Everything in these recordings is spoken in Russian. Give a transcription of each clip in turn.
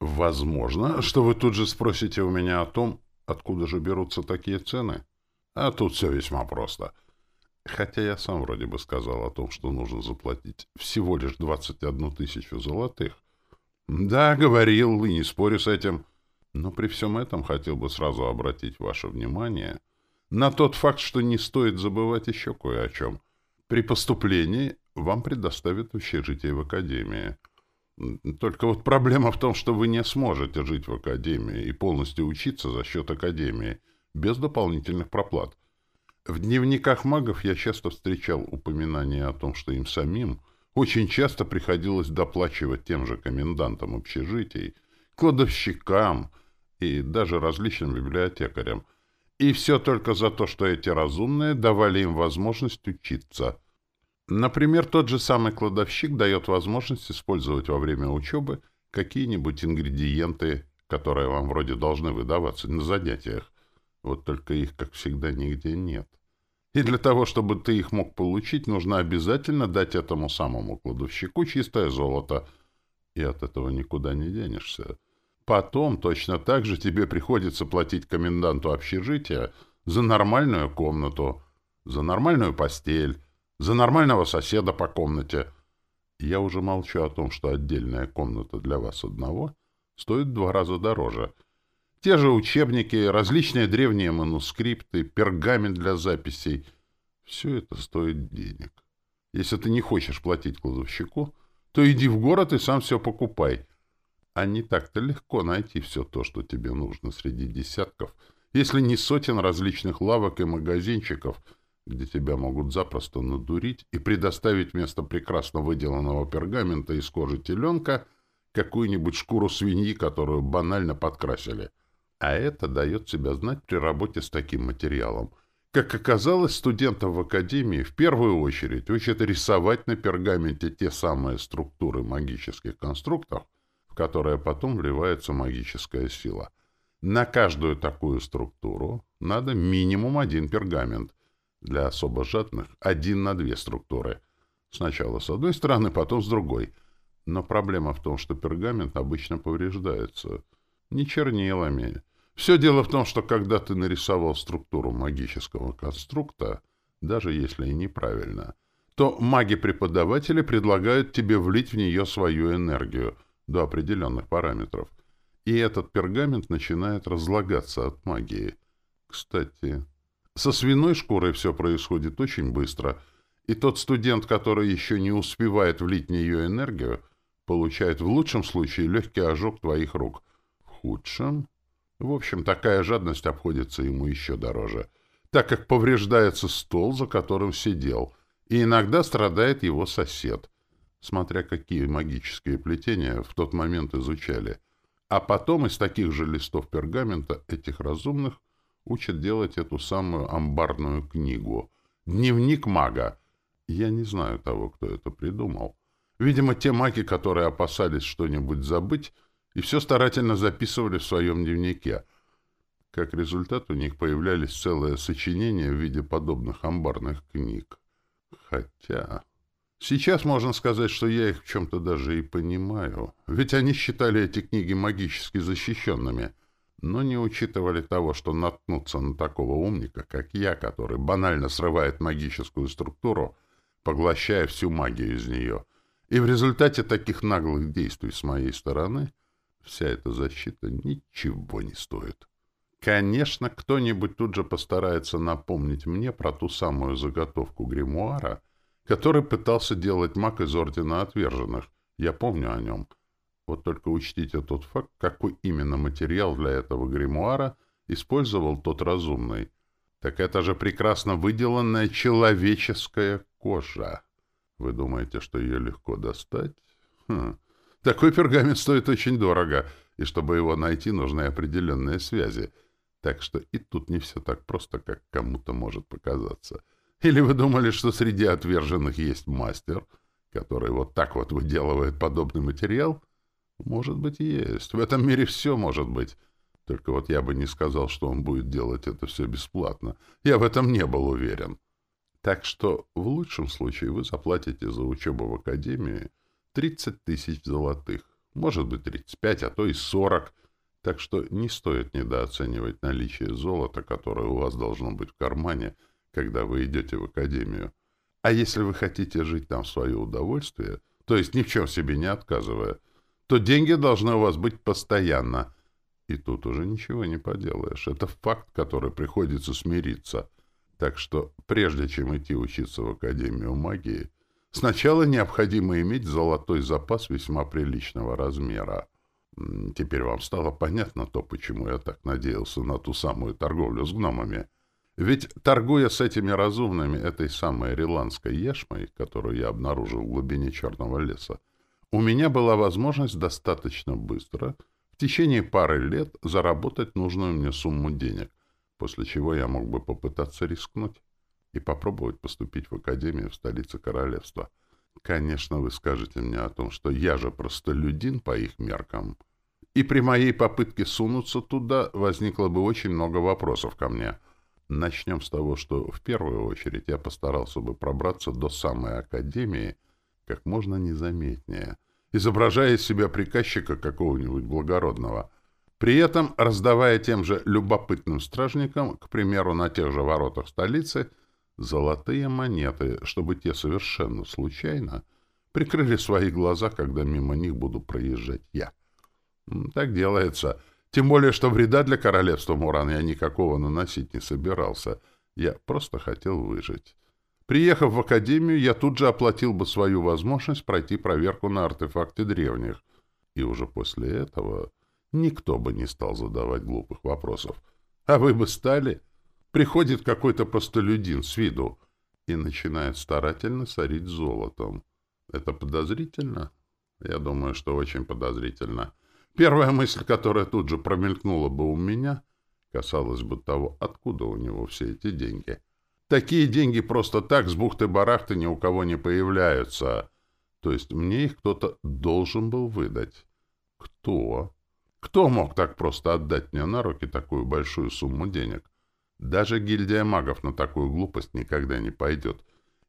Возможно, что вы тут же спросите у меня о том, откуда же берутся такие цены. А тут все весьма просто. Хотя я сам вроде бы сказал о том, что нужно заплатить всего лишь 21 тысячу золотых. Да, говорил, и не спорю с этим. Но при всем этом хотел бы сразу обратить ваше внимание на тот факт, что не стоит забывать еще кое о чем. При поступлении вам предоставят общежитие в академии. Только вот проблема в том, что вы не сможете жить в академии и полностью учиться за счет академии, без дополнительных проплат. В дневниках магов я часто встречал упоминания о том, что им самим очень часто приходилось доплачивать тем же комендантам общежитий, кладовщикам и даже различным библиотекарям. И все только за то, что эти разумные давали им возможность учиться. Например, тот же самый кладовщик дает возможность использовать во время учебы какие-нибудь ингредиенты, которые вам вроде должны выдаваться на занятиях. Вот только их, как всегда, нигде нет. И для того, чтобы ты их мог получить, нужно обязательно дать этому самому кладовщику чистое золото. И от этого никуда не денешься. Потом точно так же тебе приходится платить коменданту общежития за нормальную комнату, за нормальную постель, за нормального соседа по комнате. Я уже молчу о том, что отдельная комната для вас одного стоит в два раза дороже — те же учебники, различные древние манускрипты, пергамент для записей. Все это стоит денег. Если ты не хочешь платить кладовщику, то иди в город и сам все покупай. А не так-то легко найти все то, что тебе нужно среди десятков, если не сотен различных лавок и магазинчиков, где тебя могут запросто надурить и предоставить вместо прекрасно выделанного пергамента из кожи теленка какую-нибудь шкуру свиньи, которую банально подкрасили. А это дает себя знать при работе с таким материалом. Как оказалось, студентов в академии в первую очередь учат рисовать на пергаменте те самые структуры магических конструктов, в которые потом вливается магическая сила. На каждую такую структуру надо минимум один пергамент. Для особо жадных — один на две структуры. Сначала с одной стороны, потом с другой. Но проблема в том, что пергамент обычно повреждается. Не чернилами, все дело в том, что когда ты нарисовал структуру магического конструкта, даже если и неправильно, то маги-преподаватели предлагают тебе влить в нее свою энергию до определенных параметров. И этот пергамент начинает разлагаться от магии. Кстати, со свиной шкурой все происходит очень быстро, и тот студент, который еще не успевает влить в нее энергию, получает в лучшем случае легкий ожог твоих рук. В худшем в общем, такая жадность обходится ему еще дороже, так как повреждается стол, за которым сидел, и иногда страдает его сосед, смотря какие магические плетения в тот момент изучали. А потом из таких же листов пергамента этих разумных учат делать эту самую амбарную книгу. Дневник мага. Я не знаю того, кто это придумал. Видимо, те маги, которые опасались что-нибудь забыть, и все старательно записывали в своем дневнике. Как результат у них появлялись целые сочинения в виде подобных амбарных книг. Хотя... Сейчас можно сказать, что я их в чем-то даже и понимаю. Ведь они считали эти книги магически защищенными, но не учитывали того, что наткнуться на такого умника, как я, который банально срывает магическую структуру, поглощая всю магию из нее. И в результате таких наглых действий с моей стороны Вся эта защита ничего не стоит. Конечно, кто-нибудь тут же постарается напомнить мне про ту самую заготовку гримуара, который пытался делать маг из Ордена Отверженных. Я помню о нем. Вот только учтите тот факт, какой именно материал для этого гримуара использовал тот разумный. Так это же прекрасно выделанная человеческая кожа. Вы думаете, что ее легко достать? Хм... Такой пергамент стоит очень дорого, и чтобы его найти, нужны определенные связи. Так что и тут не все так просто, как кому-то может показаться. Или вы думали, что среди отверженных есть мастер, который вот так вот выделывает подобный материал? Может быть, есть. В этом мире все может быть. Только вот я бы не сказал, что он будет делать это все бесплатно. Я в этом не был уверен. Так что в лучшем случае вы заплатите за учебу в академии 30 тысяч золотых. может быть 35, а то и 40. Так что не стоит недооценивать наличие золота, которое у вас должно быть в кармане, когда вы идете в академию. А если вы хотите жить там в свое удовольствие, то есть ни в чем себе не отказывая, то деньги должны у вас быть постоянно. И тут уже ничего не поделаешь. Это факт, который приходится смириться. Так что прежде чем идти учиться в Академию магии, сначала необходимо иметь золотой запас весьма приличного размера. Теперь вам стало понятно то, почему я так надеялся на ту самую торговлю с гномами. Ведь, торгуя с этими разумными этой самой риландской яшмой, которую я обнаружил в глубине черного леса, у меня была возможность достаточно быстро, в течение пары лет, заработать нужную мне сумму денег, после чего я мог бы попытаться рискнуть и попробовать поступить в академию в столице королевства. Конечно, вы скажете мне о том, что я же простолюдин по их меркам, и при моей попытке сунуться туда возникло бы очень много вопросов ко мне — Начнем с того, что в первую очередь я постарался бы пробраться до самой академии как можно незаметнее, изображая из себя приказчика какого-нибудь благородного, при этом раздавая тем же любопытным стражникам, к примеру, на тех же воротах столицы, золотые монеты, чтобы те совершенно случайно прикрыли свои глаза, когда мимо них буду проезжать я. Так делается — тем более, что вреда для королевства Муран я никакого наносить не собирался. Я просто хотел выжить. Приехав в академию, я тут же оплатил бы свою возможность пройти проверку на артефакты древних. И уже после этого никто бы не стал задавать глупых вопросов. А вы бы стали? Приходит какой-то простолюдин с виду и начинает старательно сорить золотом. Это подозрительно? Я думаю, что очень подозрительно. Первая мысль, которая тут же промелькнула бы у меня, касалась бы того, откуда у него все эти деньги. Такие деньги просто так с бухты-барахты ни у кого не появляются. То есть мне их кто-то должен был выдать. Кто? Кто мог так просто отдать мне на руки такую большую сумму денег? Даже гильдия магов на такую глупость никогда не пойдет.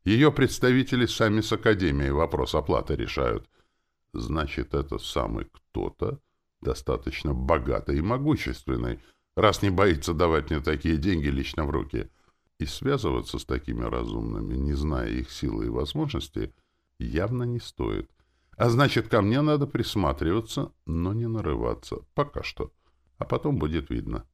Ее представители сами с Академией вопрос оплаты решают. Значит, это самый кто-то достаточно богатой и могущественной, раз не боится давать мне такие деньги лично в руки. И связываться с такими разумными, не зная их силы и возможностей, явно не стоит. А значит, ко мне надо присматриваться, но не нарываться. Пока что. А потом будет видно.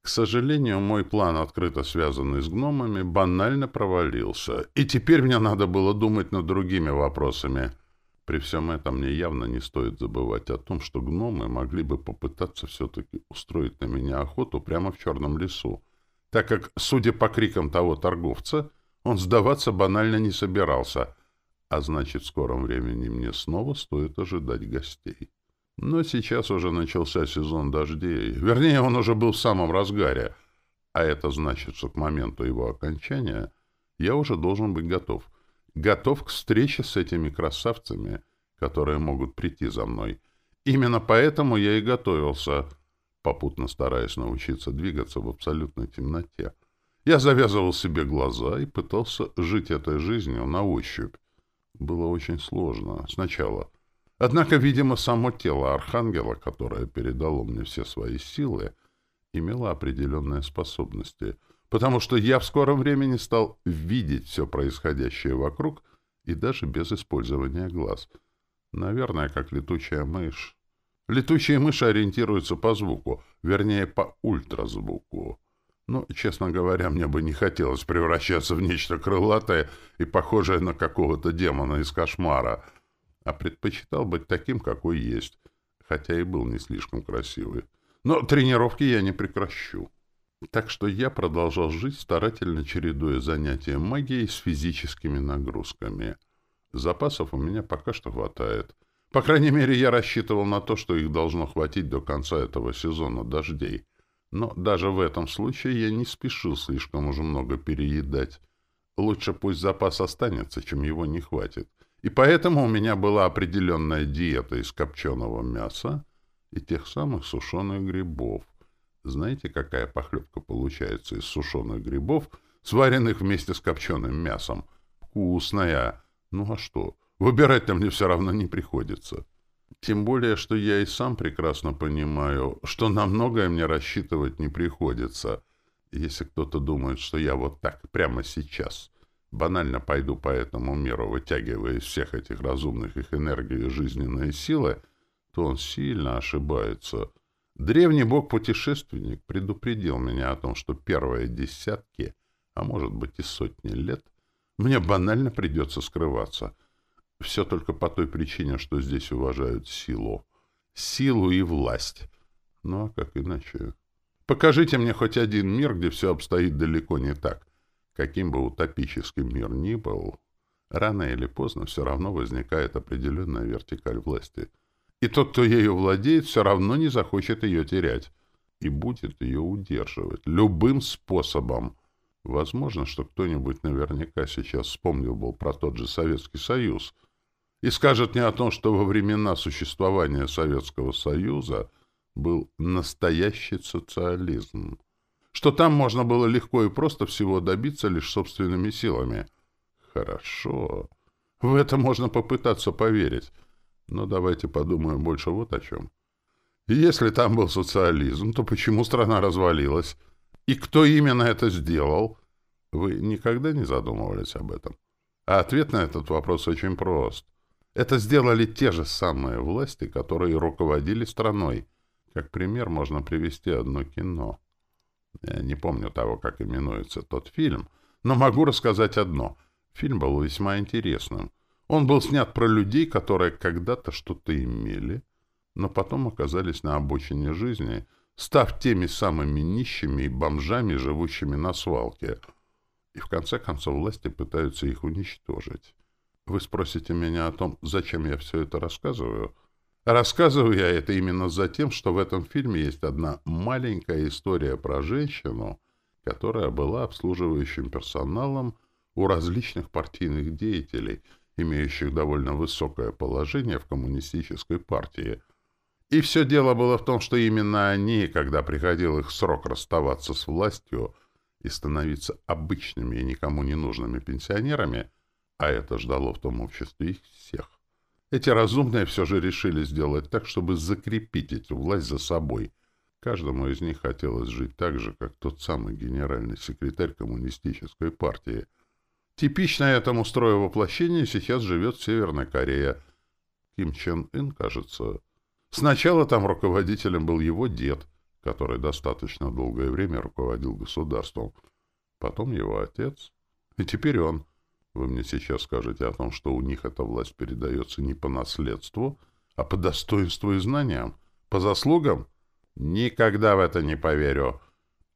К сожалению, мой план, открыто связанный с гномами, банально провалился. И теперь мне надо было думать над другими вопросами — при всем этом мне явно не стоит забывать о том, что гномы могли бы попытаться все-таки устроить на меня охоту прямо в черном лесу, так как, судя по крикам того торговца, он сдаваться банально не собирался, а значит, в скором времени мне снова стоит ожидать гостей. Но сейчас уже начался сезон дождей, вернее, он уже был в самом разгаре, а это значит, что к моменту его окончания я уже должен быть готов — готов к встрече с этими красавцами, которые могут прийти за мной. Именно поэтому я и готовился, попутно стараясь научиться двигаться в абсолютной темноте. Я завязывал себе глаза и пытался жить этой жизнью на ощупь. Было очень сложно сначала. Однако, видимо, само тело Архангела, которое передало мне все свои силы, имело определенные способности — потому что я в скором времени стал видеть все происходящее вокруг и даже без использования глаз. Наверное, как летучая мышь. Летучие мыши ориентируются по звуку, вернее, по ультразвуку. Но, честно говоря, мне бы не хотелось превращаться в нечто крылатое и похожее на какого-то демона из кошмара, а предпочитал быть таким, какой есть, хотя и был не слишком красивый. Но тренировки я не прекращу. Так что я продолжал жить, старательно чередуя занятия магией с физическими нагрузками. Запасов у меня пока что хватает. По крайней мере, я рассчитывал на то, что их должно хватить до конца этого сезона дождей. Но даже в этом случае я не спешил слишком уже много переедать. Лучше пусть запас останется, чем его не хватит. И поэтому у меня была определенная диета из копченого мяса и тех самых сушеных грибов. Знаете, какая похлебка получается из сушеных грибов, сваренных вместе с копченым мясом? Вкусная. Ну а что? Выбирать-то мне все равно не приходится. Тем более, что я и сам прекрасно понимаю, что на многое мне рассчитывать не приходится. Если кто-то думает, что я вот так, прямо сейчас, банально пойду по этому миру, вытягивая из всех этих разумных их энергии жизненные силы, то он сильно ошибается. Древний бог-путешественник предупредил меня о том, что первые десятки, а может быть и сотни лет, мне банально придется скрываться — все только по той причине, что здесь уважают силу. Силу и власть. Ну, а как иначе? Покажите мне хоть один мир, где все обстоит далеко не так. Каким бы утопическим мир ни был, рано или поздно все равно возникает определенная вертикаль власти. И тот, кто ею владеет, все равно не захочет ее терять. И будет ее удерживать. Любым способом. Возможно, что кто-нибудь наверняка сейчас вспомнил был про тот же Советский Союз — и скажет мне о том, что во времена существования Советского Союза был настоящий социализм, что там можно было легко и просто всего добиться лишь собственными силами. Хорошо. В это можно попытаться поверить. Но давайте подумаем больше вот о чем. Если там был социализм, то почему страна развалилась? И кто именно это сделал? Вы никогда не задумывались об этом? А ответ на этот вопрос очень прост. Это сделали те же самые власти, которые руководили страной. Как пример можно привести одно кино. Я не помню того, как именуется тот фильм, но могу рассказать одно. Фильм был весьма интересным. Он был снят про людей, которые когда-то что-то имели, но потом оказались на обочине жизни, став теми самыми нищими и бомжами, живущими на свалке. И в конце концов власти пытаются их уничтожить. Вы спросите меня о том, зачем я все это рассказываю? Рассказываю я это именно за тем, что в этом фильме есть одна маленькая история про женщину, которая была обслуживающим персоналом у различных партийных деятелей, имеющих довольно высокое положение в коммунистической партии. И все дело было в том, что именно они, когда приходил их срок расставаться с властью и становиться обычными и никому не нужными пенсионерами, а это ждало в том обществе их всех. Эти разумные все же решили сделать так, чтобы закрепить эту власть за собой. Каждому из них хотелось жить так же, как тот самый генеральный секретарь коммунистической партии. Типично этому строю воплощения сейчас живет Северная Корея. Ким Чен Ын, кажется. Сначала там руководителем был его дед, который достаточно долгое время руководил государством. Потом его отец. И теперь он — вы мне сейчас скажете о том, что у них эта власть передается не по наследству, а по достоинству и знаниям, по заслугам? Никогда в это не поверю.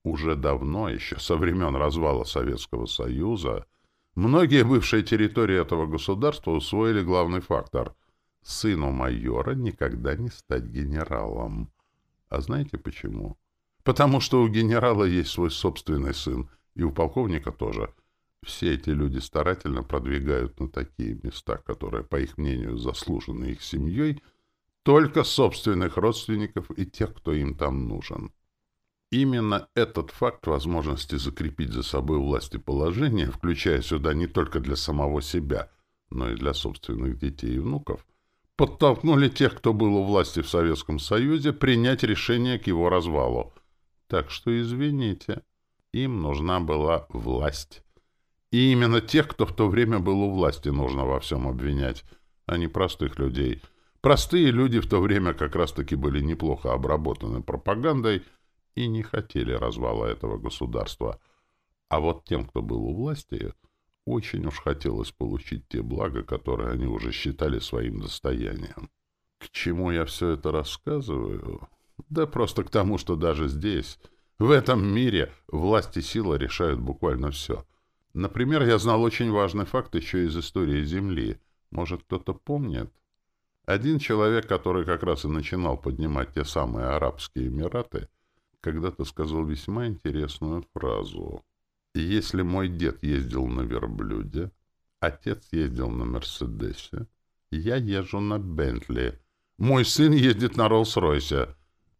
Уже давно, еще со времен развала Советского Союза, многие бывшие территории этого государства усвоили главный фактор — сыну майора никогда не стать генералом. А знаете почему? Потому что у генерала есть свой собственный сын, и у полковника тоже — все эти люди старательно продвигают на такие места, которые, по их мнению, заслужены их семьей, только собственных родственников и тех, кто им там нужен. Именно этот факт возможности закрепить за собой власть и положение, включая сюда не только для самого себя, но и для собственных детей и внуков, подтолкнули тех, кто был у власти в Советском Союзе, принять решение к его развалу. Так что извините, им нужна была власть. И именно тех, кто в то время был у власти, нужно во всем обвинять, а не простых людей. Простые люди в то время как раз-таки были неплохо обработаны пропагандой и не хотели развала этого государства. А вот тем, кто был у власти, очень уж хотелось получить те блага, которые они уже считали своим достоянием. К чему я все это рассказываю? Да просто к тому, что даже здесь, в этом мире, власть и сила решают буквально все — Например, я знал очень важный факт еще из истории Земли. Может, кто-то помнит? Один человек, который как раз и начинал поднимать те самые Арабские Эмираты, когда-то сказал весьма интересную фразу. «Если мой дед ездил на верблюде, отец ездил на Мерседесе, я езжу на Бентли, мой сын ездит на Роллс-Ройсе,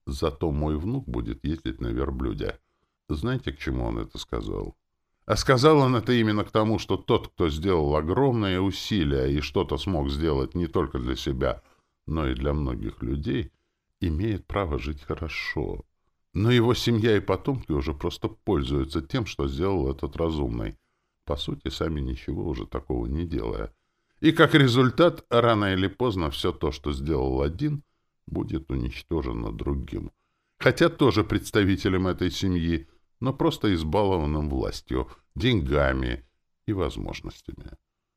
зато мой внук будет ездить на верблюде». Знаете, к чему он это сказал? А сказал он это именно к тому, что тот, кто сделал огромные усилия и что-то смог сделать не только для себя, но и для многих людей имеет право жить хорошо. Но его семья и потомки уже просто пользуются тем, что сделал этот разумный, по сути, сами ничего уже такого не делая. И как результат, рано или поздно все то, что сделал один, будет уничтожено другим. Хотя тоже представителем этой семьи, но просто избалованным властью, деньгами и возможностями.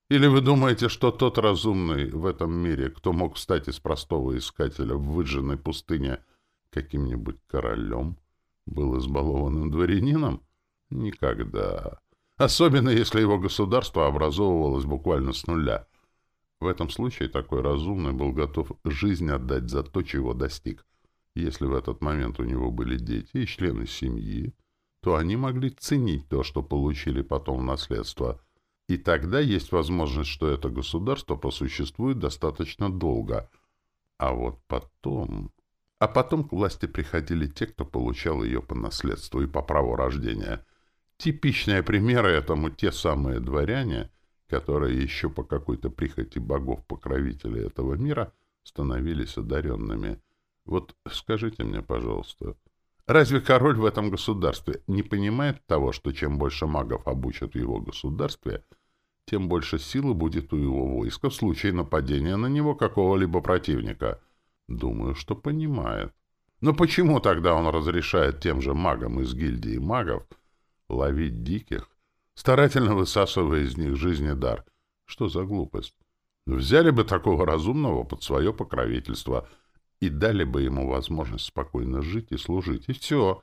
Или вы думаете, что тот разумный в этом мире, кто мог стать из простого искателя в выжженной пустыне каким-нибудь королем, был избалованным дворянином? Никогда. Особенно, если его государство образовывалось буквально с нуля. В этом случае такой разумный был готов жизнь отдать за то, чего достиг. Если в этот момент у него были дети и члены семьи, то они могли ценить то, что получили потом в наследство – и тогда есть возможность, что это государство просуществует достаточно долго. А вот потом... А потом к власти приходили те, кто получал ее по наследству и по праву рождения. Типичные примеры этому те самые дворяне, которые еще по какой-то прихоти богов-покровителей этого мира становились одаренными. Вот скажите мне, пожалуйста, разве король в этом государстве не понимает того, что чем больше магов обучат в его государстве — тем больше силы будет у его войска в случае нападения на него какого-либо противника. Думаю, что понимает. Но почему тогда он разрешает тем же магам из гильдии магов ловить диких, старательно высасывая из них жизни дар? Что за глупость? Взяли бы такого разумного под свое покровительство и дали бы ему возможность спокойно жить и служить, и все.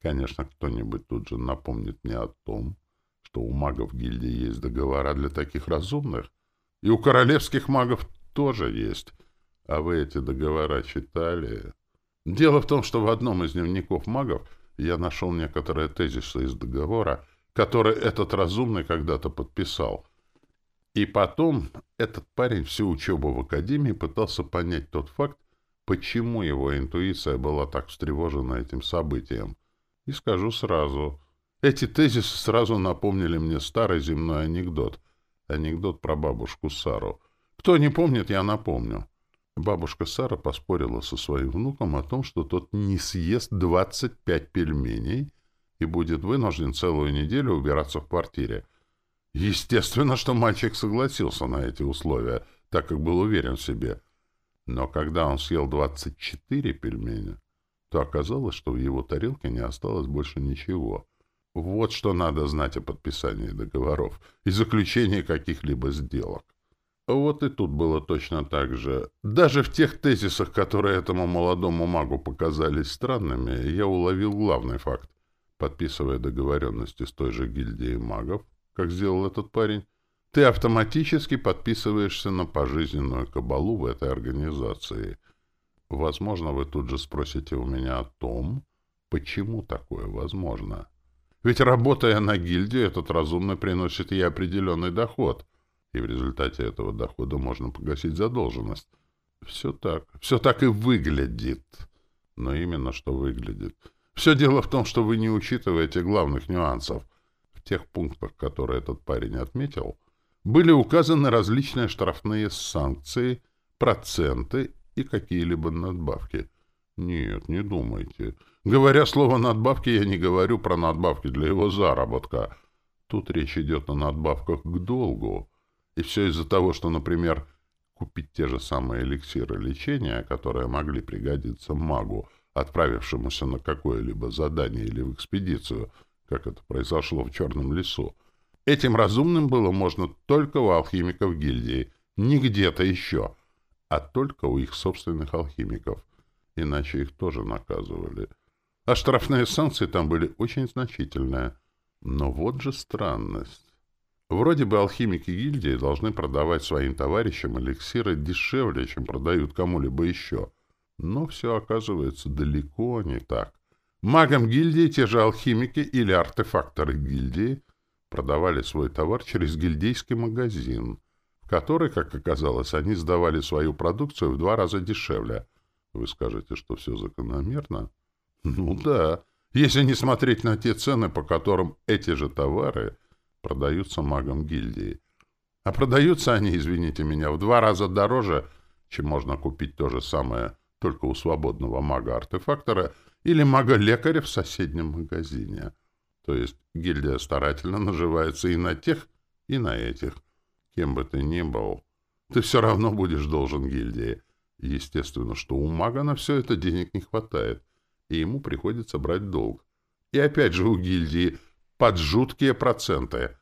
Конечно, кто-нибудь тут же напомнит мне о том, что у магов гильдии есть договора для таких разумных, и у королевских магов тоже есть. А вы эти договора читали? Дело в том, что в одном из дневников магов я нашел некоторые тезисы из договора, который этот разумный когда-то подписал. И потом этот парень всю учебу в академии пытался понять тот факт, почему его интуиция была так встревожена этим событием. И скажу сразу, эти тезисы сразу напомнили мне старый земной анекдот. Анекдот про бабушку Сару. Кто не помнит, я напомню. Бабушка Сара поспорила со своим внуком о том, что тот не съест 25 пельменей и будет вынужден целую неделю убираться в квартире. Естественно, что мальчик согласился на эти условия, так как был уверен в себе. Но когда он съел 24 пельменя, то оказалось, что в его тарелке не осталось больше ничего — вот что надо знать о подписании договоров и заключении каких-либо сделок. Вот и тут было точно так же. Даже в тех тезисах, которые этому молодому магу показались странными, я уловил главный факт. Подписывая договоренности с той же гильдией магов, как сделал этот парень, ты автоматически подписываешься на пожизненную кабалу в этой организации. Возможно, вы тут же спросите у меня о том, почему такое возможно. Ведь работая на гильдию, этот разумный приносит ей определенный доход, и в результате этого дохода можно погасить задолженность. Все так. Все так и выглядит. Но именно что выглядит. Все дело в том, что вы не учитываете главных нюансов. В тех пунктах, которые этот парень отметил, были указаны различные штрафные санкции, проценты и какие-либо надбавки. Нет, не думайте. Говоря слово «надбавки», я не говорю про надбавки для его заработка. Тут речь идет о надбавках к долгу. И все из-за того, что, например, купить те же самые эликсиры лечения, которые могли пригодиться магу, отправившемуся на какое-либо задание или в экспедицию, как это произошло в Черном лесу, этим разумным было можно только у алхимиков гильдии, не где-то еще, а только у их собственных алхимиков. Иначе их тоже наказывали. А штрафные санкции там были очень значительные. Но вот же странность. Вроде бы алхимики гильдии должны продавать своим товарищам эликсиры дешевле, чем продают кому-либо еще. Но все оказывается далеко не так. Магам гильдии те же алхимики или артефакторы гильдии продавали свой товар через гильдейский магазин, в который, как оказалось, они сдавали свою продукцию в два раза дешевле. Вы скажете, что все закономерно? Ну да, если не смотреть на те цены, по которым эти же товары продаются магам гильдии. А продаются они, извините меня, в два раза дороже, чем можно купить то же самое только у свободного мага-артефактора или мага-лекаря в соседнем магазине. То есть гильдия старательно наживается и на тех, и на этих. Кем бы ты ни был, ты все равно будешь должен гильдии. Естественно, что у мага на все это денег не хватает, и ему приходится брать долг. И опять же у гильдии под жуткие проценты.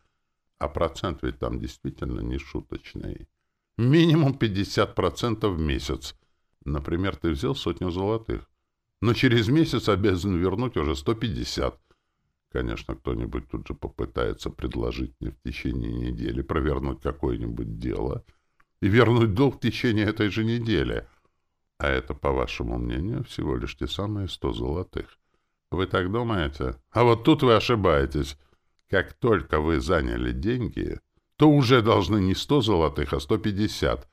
А процент ведь там действительно не шуточный. Минимум 50% в месяц. Например, ты взял сотню золотых, но через месяц обязан вернуть уже 150. Конечно, кто-нибудь тут же попытается предложить мне в течение недели провернуть какое-нибудь дело и вернуть долг в течение этой же недели. А это, по вашему мнению, всего лишь те самые 100 золотых. Вы так думаете? А вот тут вы ошибаетесь. Как только вы заняли деньги, то уже должны не 100 золотых, а 150.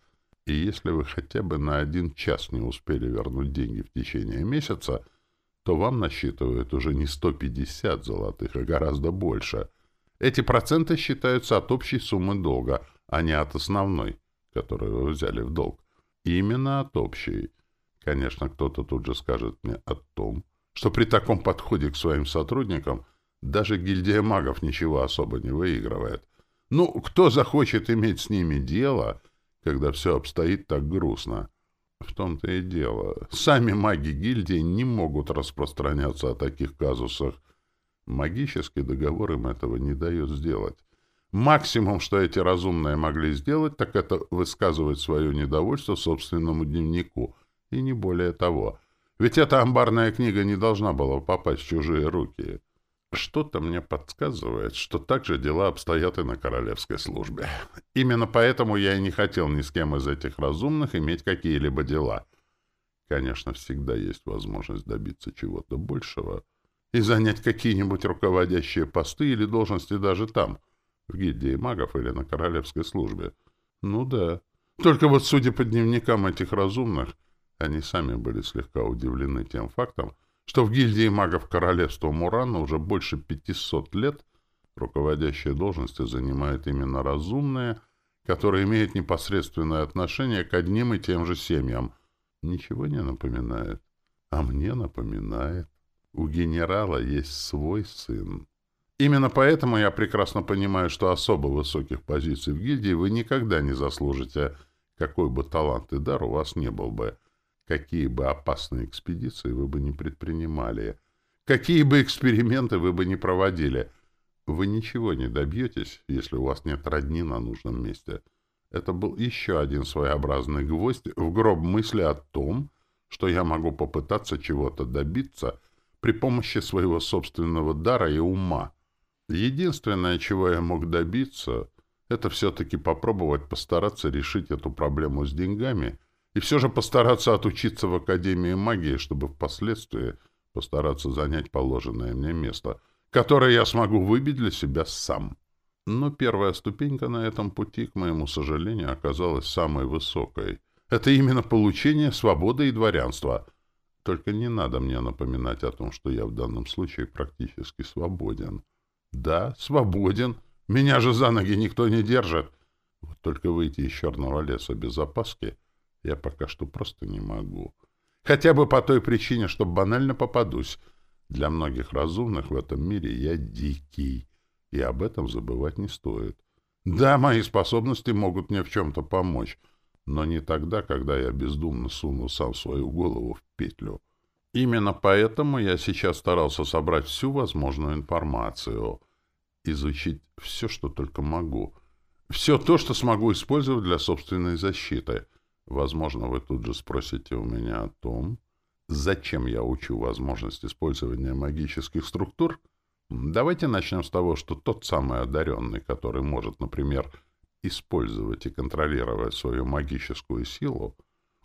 И если вы хотя бы на один час не успели вернуть деньги в течение месяца, то вам насчитывают уже не 150 золотых, а гораздо больше. Эти проценты считаются от общей суммы долга, а не от основной, которую вы взяли в долг. Именно от общей. Конечно, кто-то тут же скажет мне о том, что при таком подходе к своим сотрудникам даже гильдия магов ничего особо не выигрывает. Ну, кто захочет иметь с ними дело, когда все обстоит так грустно? В том-то и дело. Сами маги гильдии не могут распространяться о таких казусах. Магический договор им этого не дает сделать. Максимум, что эти разумные могли сделать, так это высказывать свое недовольство собственному дневнику, и не более того — ведь эта амбарная книга не должна была попасть в чужие руки. Что-то мне подсказывает, что так же дела обстоят и на королевской службе. Именно поэтому я и не хотел ни с кем из этих разумных иметь какие-либо дела. Конечно, всегда есть возможность добиться чего-то большего и занять какие-нибудь руководящие посты или должности даже там, в гильдии магов или на королевской службе. Ну да. Только вот, судя по дневникам этих разумных, они сами были слегка удивлены тем фактом, что в гильдии магов королевства Мурана уже больше 500 лет руководящие должности занимают именно разумные, которые имеют непосредственное отношение к одним и тем же семьям. Ничего не напоминает. А мне напоминает. У генерала есть свой сын. Именно поэтому я прекрасно понимаю, что особо высоких позиций в гильдии вы никогда не заслужите, какой бы талант и дар у вас не был бы. Какие бы опасные экспедиции вы бы не предпринимали, какие бы эксперименты вы бы не проводили, вы ничего не добьетесь, если у вас нет родни на нужном месте. Это был еще один своеобразный гвоздь в гроб мысли о том, что я могу попытаться чего-то добиться при помощи своего собственного дара и ума. Единственное, чего я мог добиться, это все-таки попробовать постараться решить эту проблему с деньгами — и все же постараться отучиться в Академии магии, чтобы впоследствии постараться занять положенное мне место, которое я смогу выбить для себя сам. Но первая ступенька на этом пути, к моему сожалению, оказалась самой высокой. Это именно получение свободы и дворянства. Только не надо мне напоминать о том, что я в данном случае практически свободен. Да, свободен. Меня же за ноги никто не держит. Вот только выйти из черного леса без опаски — я пока что просто не могу. Хотя бы по той причине, что банально попадусь. Для многих разумных в этом мире я дикий, и об этом забывать не стоит. Да, мои способности могут мне в чем-то помочь, но не тогда, когда я бездумно сунул сам свою голову в петлю. Именно поэтому я сейчас старался собрать всю возможную информацию, изучить все, что только могу, все то, что смогу использовать для собственной защиты — Возможно, вы тут же спросите у меня о том, зачем я учу возможность использования магических структур. Давайте начнем с того, что тот самый одаренный, который может, например, использовать и контролировать свою магическую силу,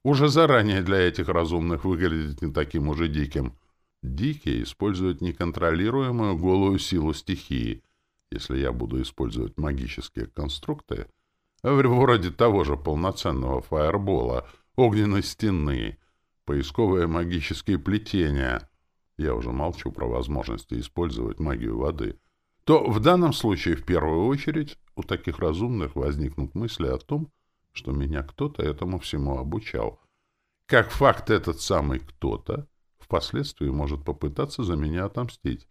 уже заранее для этих разумных выглядит не таким уже диким. Дикие используют неконтролируемую голую силу стихии. Если я буду использовать магические конструкты — вроде того же полноценного фаербола, огненной стены, поисковые магические плетения, я уже молчу про возможности использовать магию воды, то в данном случае в первую очередь у таких разумных возникнут мысли о том, что меня кто-то этому всему обучал. Как факт этот самый кто-то впоследствии может попытаться за меня отомстить.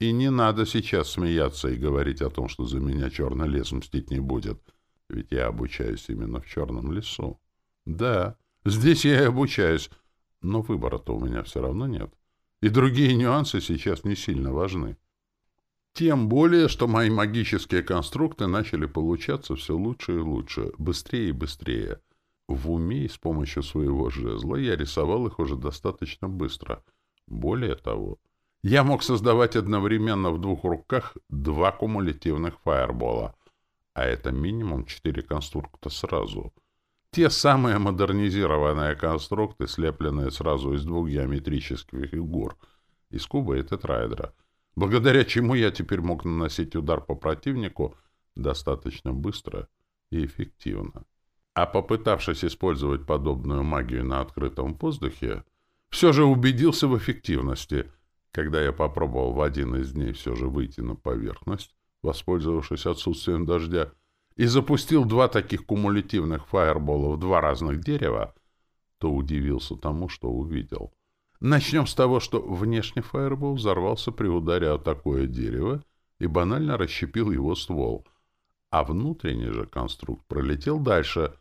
И не надо сейчас смеяться и говорить о том, что за меня черный лес мстить не будет. Ведь я обучаюсь именно в черном лесу. Да, здесь я и обучаюсь, но выбора-то у меня все равно нет. И другие нюансы сейчас не сильно важны. Тем более, что мои магические конструкты начали получаться все лучше и лучше, быстрее и быстрее. В уме и с помощью своего жезла я рисовал их уже достаточно быстро. Более того, я мог создавать одновременно в двух руках два кумулятивных фаербола, а это минимум четыре конструкта сразу. Те самые модернизированные конструкты, слепленные сразу из двух геометрических фигур, из куба и тетраэдра, благодаря чему я теперь мог наносить удар по противнику достаточно быстро и эффективно. А попытавшись использовать подобную магию на открытом воздухе, все же убедился в эффективности — когда я попробовал в один из дней все же выйти на поверхность, воспользовавшись отсутствием дождя, и запустил два таких кумулятивных фаербола в два разных дерева, то удивился тому, что увидел. Начнем с того, что внешний фаербол взорвался при ударе о такое дерево и банально расщепил его ствол, а внутренний же конструкт пролетел дальше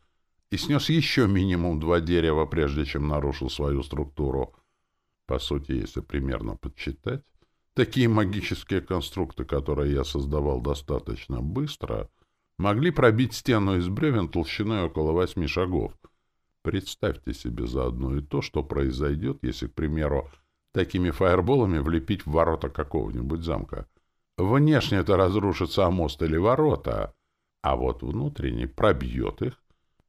и снес еще минимум два дерева, прежде чем нарушил свою структуру — по сути, если примерно подсчитать, такие магические конструкты, которые я создавал достаточно быстро, могли пробить стену из бревен толщиной около восьми шагов. Представьте себе заодно и то, что произойдет, если, к примеру, такими фаерболами влепить в ворота какого-нибудь замка. Внешне это разрушится мост или ворота, а вот внутренний пробьет их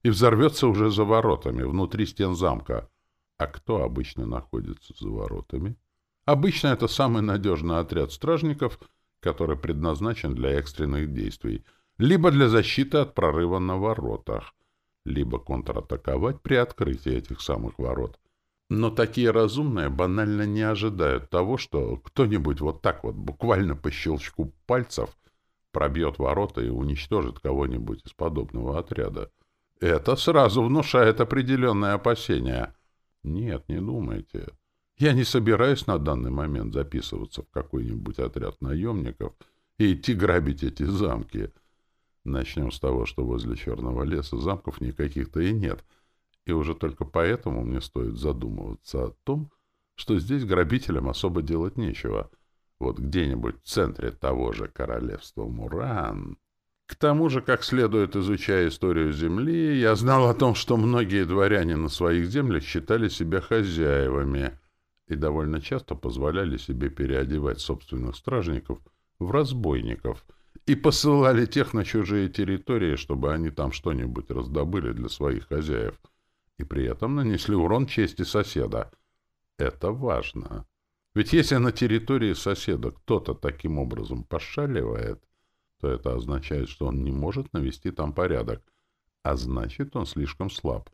и взорвется уже за воротами, внутри стен замка — а кто обычно находится за воротами? Обычно это самый надежный отряд стражников, который предназначен для экстренных действий, либо для защиты от прорыва на воротах, либо контратаковать при открытии этих самых ворот. Но такие разумные банально не ожидают того, что кто-нибудь вот так вот, буквально по щелчку пальцев, пробьет ворота и уничтожит кого-нибудь из подобного отряда. Это сразу внушает определенное опасение — нет, не думайте. Я не собираюсь на данный момент записываться в какой-нибудь отряд наемников и идти грабить эти замки. Начнем с того, что возле Черного леса замков никаких-то и нет, и уже только поэтому мне стоит задумываться о том, что здесь грабителям особо делать нечего. Вот где-нибудь в центре того же королевства Муран... К тому же, как следует изучая историю Земли, я знал о том, что многие дворяне на своих землях считали себя хозяевами и довольно часто позволяли себе переодевать собственных стражников в разбойников и посылали тех на чужие территории, чтобы они там что-нибудь раздобыли для своих хозяев, и при этом нанесли урон чести соседа. Это важно. Ведь если на территории соседа кто-то таким образом пошаливает — то это означает, что он не может навести там порядок, а значит, он слишком слаб.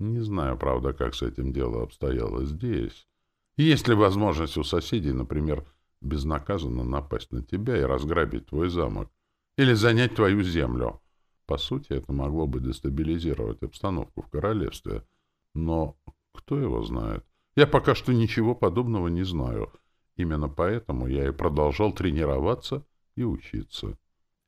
Не знаю, правда, как с этим дело обстояло здесь. Есть ли возможность у соседей, например, безнаказанно напасть на тебя и разграбить твой замок? Или занять твою землю? По сути, это могло бы дестабилизировать обстановку в королевстве. Но кто его знает? Я пока что ничего подобного не знаю. Именно поэтому я и продолжал тренироваться и учиться.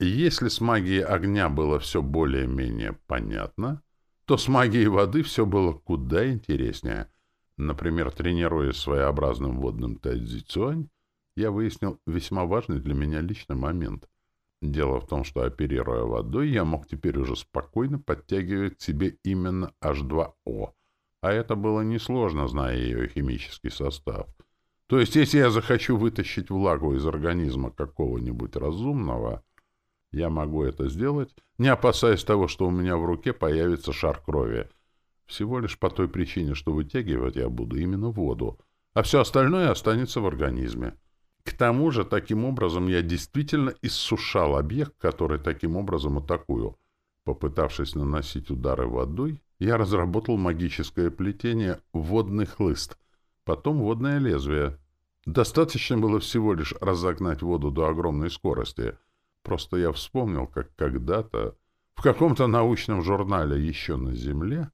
Если с магией огня было все более-менее понятно, то с магией воды все было куда интереснее. Например, тренируясь своеобразным водным тайцзицуань, я выяснил весьма важный для меня личный момент. Дело в том, что, оперируя водой, я мог теперь уже спокойно подтягивать к себе именно H2O. А это было несложно, зная ее химический состав. То есть, если я захочу вытащить влагу из организма какого-нибудь разумного — я могу это сделать, не опасаясь того, что у меня в руке появится шар крови. Всего лишь по той причине, что вытягивать я буду именно воду, а все остальное останется в организме. К тому же, таким образом, я действительно иссушал объект, который таким образом атакую. Попытавшись наносить удары водой, я разработал магическое плетение «водный хлыст», потом водное лезвие. Достаточно было всего лишь разогнать воду до огромной скорости — Просто я вспомнил, как когда-то В каком-то научном журнале еще на Земле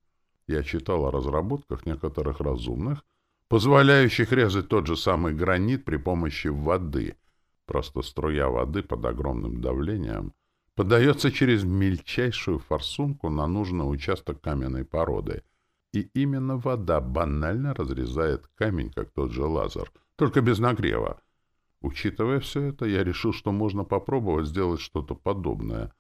я читал о разработках некоторых разумных, позволяющих резать тот же самый гранит при помощи воды. Просто струя воды под огромным давлением подается через мельчайшую форсунку на нужный участок каменной породы. И именно вода банально разрезает камень, как тот же лазер, только без нагрева. Учитывая все это, я решил, что можно попробовать сделать что-то подобное.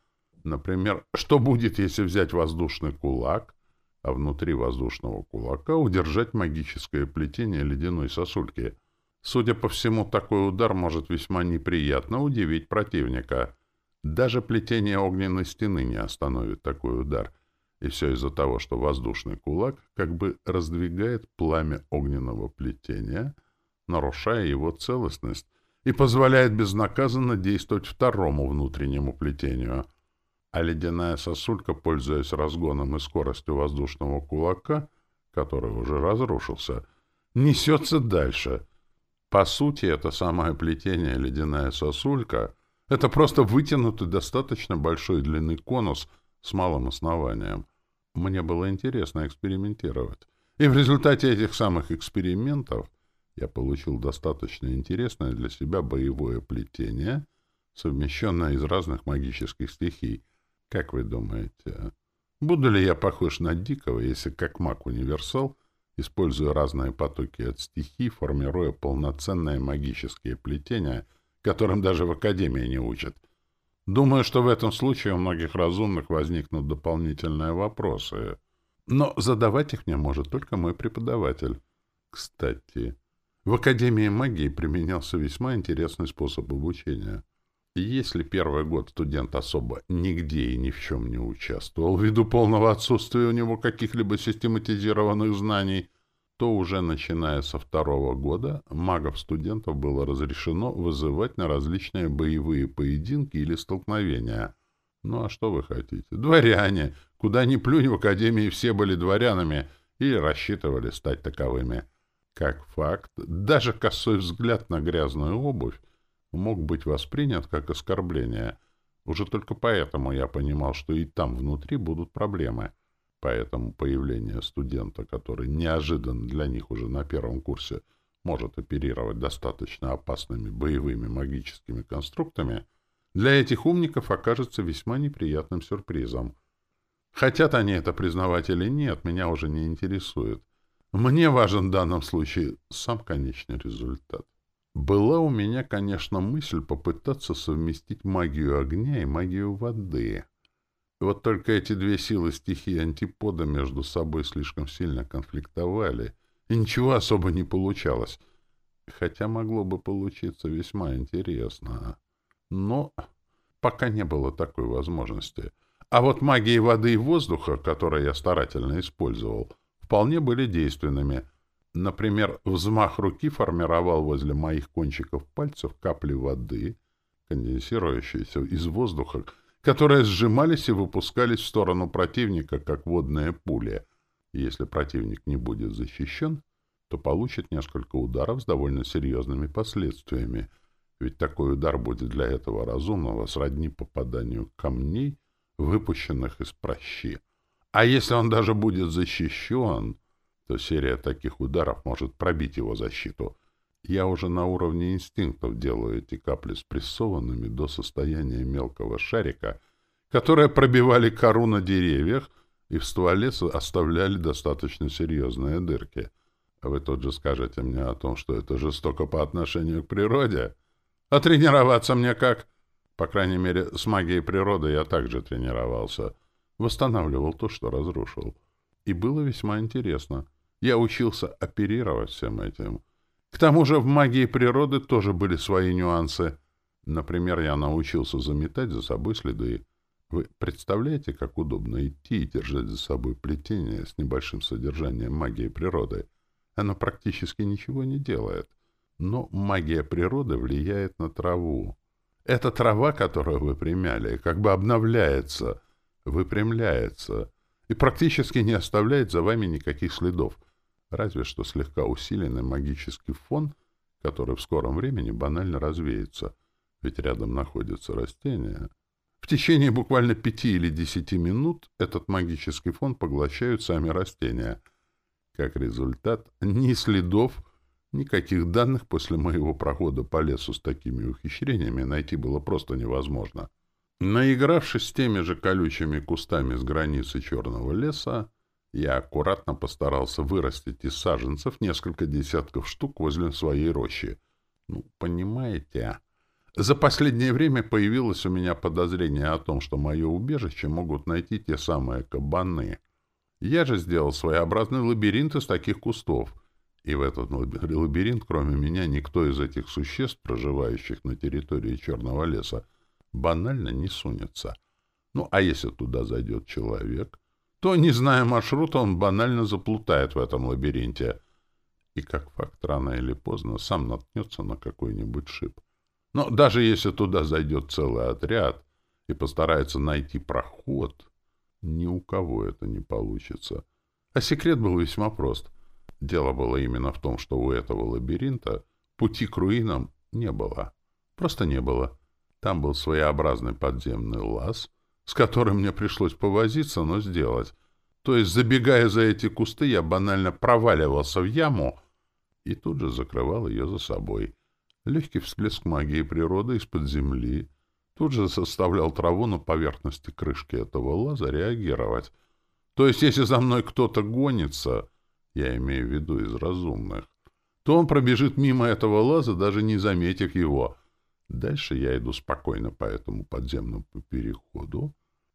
Например, что будет, если взять воздушный кулак, а внутри воздушного кулака удержать магическое плетение ледяной сосульки. Судя по всему, такой удар может весьма неприятно удивить противника. Даже плетение огненной стены не остановит такой удар. И все из-за того, что воздушный кулак как бы раздвигает пламя огненного плетения, нарушая его целостность, и позволяет безнаказанно действовать второму внутреннему плетению — а ледяная сосулька, пользуясь разгоном и скоростью воздушного кулака, который уже разрушился, несется дальше. По сути, это самое плетение ледяная сосулька — это просто вытянутый достаточно большой длины конус с малым основанием. Мне было интересно экспериментировать. И в результате этих самых экспериментов я получил достаточно интересное для себя боевое плетение, совмещенное из разных магических стихий — как вы думаете, буду ли я похож на Дикого, если как маг-универсал, используя разные потоки от стихий, формируя полноценные магические плетения, которым даже в Академии не учат? Думаю, что в этом случае у многих разумных возникнут дополнительные вопросы. Но задавать их мне может только мой преподаватель. Кстати, в Академии магии применялся весьма интересный способ обучения — если первый год студент особо нигде и ни в чем не участвовал, ввиду полного отсутствия у него каких-либо систематизированных знаний, то уже начиная со второго года магов-студентов было разрешено вызывать на различные боевые поединки или столкновения. Ну а что вы хотите? Дворяне! Куда ни плюнь, в академии все были дворянами или рассчитывали стать таковыми. Как факт, даже косой взгляд на грязную обувь мог быть воспринят как оскорбление. Уже только поэтому я понимал, что и там внутри будут проблемы. Поэтому появление студента, который неожиданно для них уже на первом курсе может оперировать достаточно опасными боевыми магическими конструктами, для этих умников окажется весьма неприятным сюрпризом. Хотят они это признавать или нет, меня уже не интересует. Мне важен в данном случае сам конечный результат. Была у меня, конечно, мысль попытаться совместить магию огня и магию воды. Вот только эти две силы стихии антипода между собой слишком сильно конфликтовали, и ничего особо не получалось. Хотя могло бы получиться весьма интересно. Но пока не было такой возможности. А вот магии воды и воздуха, которые я старательно использовал, вполне были действенными — Например, взмах руки формировал возле моих кончиков пальцев капли воды, конденсирующиеся из воздуха, которые сжимались и выпускались в сторону противника, как водные пули. если противник не будет защищен, то получит несколько ударов с довольно серьезными последствиями, ведь такой удар будет для этого разумного сродни попаданию камней, выпущенных из прощи. А если он даже будет защищен, то серия таких ударов может пробить его защиту. Я уже на уровне инстинктов делаю эти капли спрессованными до состояния мелкого шарика, которые пробивали кору на деревьях и в стволе оставляли достаточно серьезные дырки. А вы тут же скажете мне о том, что это жестоко по отношению к природе. А тренироваться мне как? По крайней мере, с магией природы я также тренировался. Восстанавливал то, что разрушил. И было весьма интересно — я учился оперировать всем этим. К тому же в магии природы тоже были свои нюансы. Например, я научился заметать за собой следы. Вы представляете, как удобно идти и держать за собой плетение с небольшим содержанием магии природы? Оно практически ничего не делает. Но магия природы влияет на траву. Эта трава, которую вы примяли, как бы обновляется, выпрямляется и практически не оставляет за вами никаких следов — разве что слегка усиленный магический фон, который в скором времени банально развеется, ведь рядом находятся растения. В течение буквально пяти или десяти минут этот магический фон поглощают сами растения. Как результат, ни следов, никаких данных после моего прохода по лесу с такими ухищрениями найти было просто невозможно. Наигравшись с теми же колючими кустами с границы черного леса, я аккуратно постарался вырастить из саженцев несколько десятков штук возле своей рощи. Ну, понимаете, за последнее время появилось у меня подозрение о том, что мое убежище могут найти те самые кабаны. Я же сделал своеобразный лабиринт из таких кустов. И в этот лабиринт, кроме меня, никто из этих существ, проживающих на территории Черного леса, банально не сунется. Ну, а если туда зайдет человек, то, не зная маршрута, он банально заплутает в этом лабиринте. И, как факт, рано или поздно сам наткнется на какой-нибудь шип. Но даже если туда зайдет целый отряд и постарается найти проход, ни у кого это не получится. А секрет был весьма прост. Дело было именно в том, что у этого лабиринта пути к руинам не было. Просто не было. Там был своеобразный подземный лаз, с которым мне пришлось повозиться, но сделать. То есть, забегая за эти кусты, я банально проваливался в яму и тут же закрывал ее за собой. Легкий всплеск магии природы из-под земли тут же заставлял траву на поверхности крышки этого лаза реагировать. То есть, если за мной кто-то гонится, я имею в виду из разумных, то он пробежит мимо этого лаза, даже не заметив его. Дальше я иду спокойно по этому подземному переходу,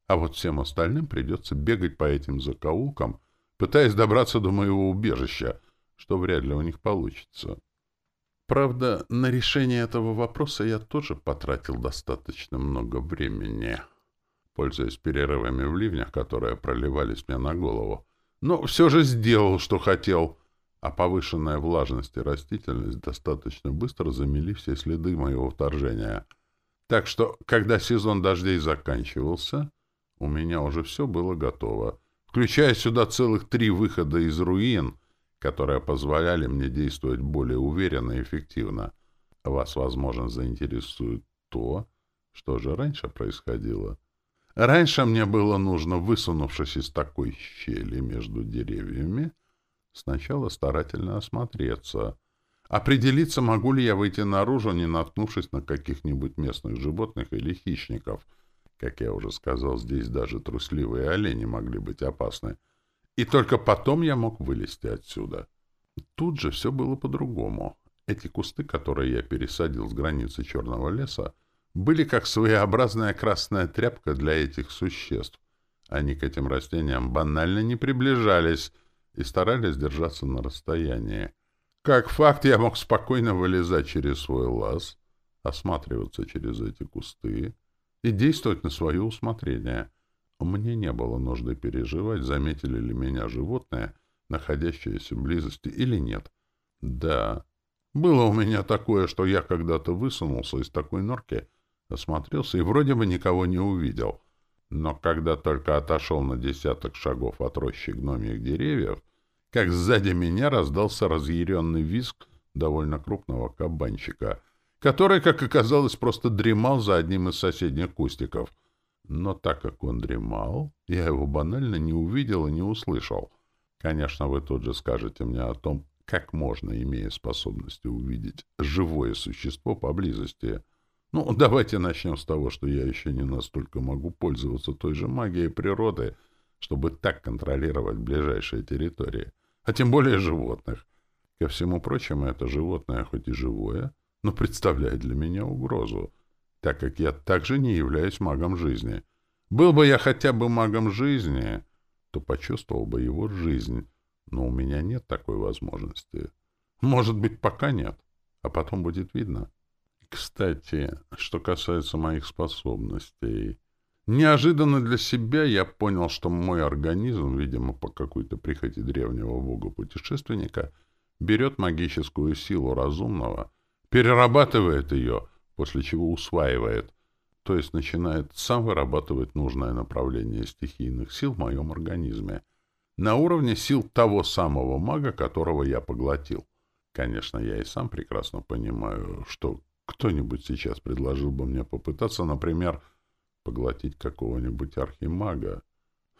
а вот всем остальным придется бегать по этим закоулкам, пытаясь добраться до моего убежища, что вряд ли у них получится. Правда, на решение этого вопроса я тоже потратил достаточно много времени, пользуясь перерывами в ливнях, которые проливались мне на голову. Но все же сделал, что хотел, а повышенная влажность и растительность достаточно быстро замели все следы моего вторжения. Так что, когда сезон дождей заканчивался, у меня уже все было готово, включая сюда целых три выхода из руин — которые позволяли мне действовать более уверенно и эффективно. Вас, возможно, заинтересует то, что же раньше происходило. Раньше мне было нужно, высунувшись из такой щели между деревьями, сначала старательно осмотреться, определиться, могу ли я выйти наружу, не наткнувшись на каких-нибудь местных животных или хищников. Как я уже сказал, здесь даже трусливые олени могли быть опасны — и только потом я мог вылезти отсюда. Тут же все было по-другому. Эти кусты, которые я пересадил с границы черного леса, были как своеобразная красная тряпка для этих существ. Они к этим растениям банально не приближались и старались держаться на расстоянии. Как факт, я мог спокойно вылезать через свой лаз, осматриваться через эти кусты и действовать на свое усмотрение — мне не было нужды переживать, заметили ли меня животное, находящееся близости, или нет. Да, было у меня такое, что я когда-то высунулся из такой норки, осмотрелся и вроде бы никого не увидел. Но когда только отошел на десяток шагов от рощи гномьих деревьев, как сзади меня раздался разъяренный визг довольно крупного кабанчика, который, как оказалось, просто дремал за одним из соседних кустиков — но так как он дремал, я его банально не увидел и не услышал. Конечно, вы тут же скажете мне о том, как можно, имея способности увидеть живое существо поблизости. Ну, давайте начнем с того, что я еще не настолько могу пользоваться той же магией природы, чтобы так контролировать ближайшие территории, а тем более животных. Ко всему прочему, это животное хоть и живое, но представляет для меня угрозу — так как я также не являюсь магом жизни. Был бы я хотя бы магом жизни, то почувствовал бы его жизнь, но у меня нет такой возможности. Может быть, пока нет, а потом будет видно. Кстати, что касается моих способностей... Неожиданно для себя я понял, что мой организм, видимо, по какой-то прихоти древнего бога-путешественника, берет магическую силу разумного, перерабатывает ее — после чего усваивает, то есть начинает сам вырабатывать нужное направление стихийных сил в моем организме на уровне сил того самого мага, которого я поглотил. Конечно, я и сам прекрасно понимаю, что кто-нибудь сейчас предложил бы мне попытаться, например, Поглотить какого-нибудь архимага?